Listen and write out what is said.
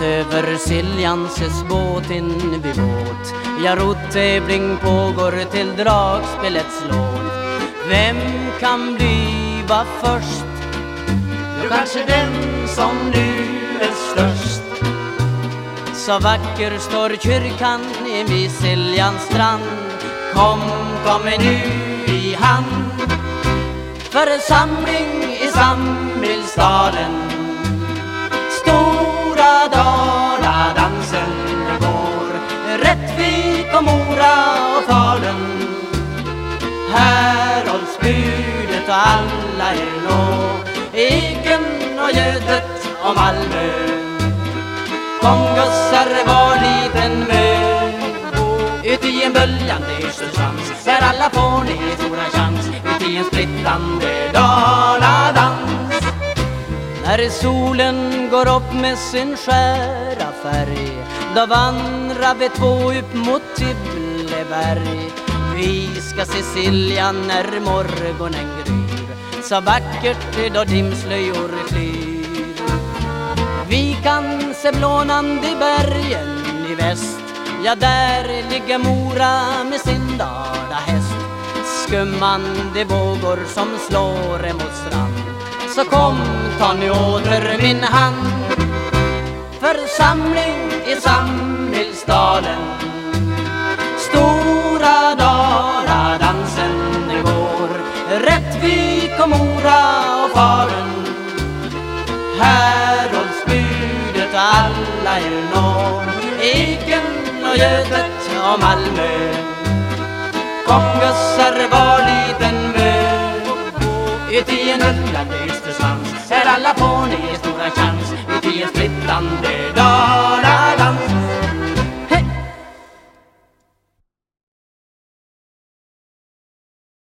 ut över Siljanses båt in vid båt. Ja, rottävling pågår till dragspelets låt. Vem kan bliva först? Jo, kanske den som nu är störst. Så vacker står kyrkan vid Siljans strand. Kom, kom nu i hand. Församling i Samhällsstaden från och Mora och Falun. Här hålls budet och alla er nå. Eken och Götet och Malmö. Kom gossar var liten mö Ut i en böljande yrselsvans Där alla får ni stora chans. Ut i en splittande när solen går upp med sin skära färg Då vandrar vi två upp mot Tibbleberg Vi ska se Siljan när morgonen gryr Så vackert då dimslöjor flyr. Vi kan se blånande bergen i väst Ja, där ligger Mora med sin dalahäst Skummande vågor som slår emot strand. Så kom, ta nu åter min hand. Församling i Samhällsdalen. Stora Dala-dansen går. Rättvik och Mora och Falun. Häradsbudet alla er når Eken och Götet och Malmö. Kom gossar var liten ut i en rullande ystersvans Här alla får ni stora chans. Ut i en splittande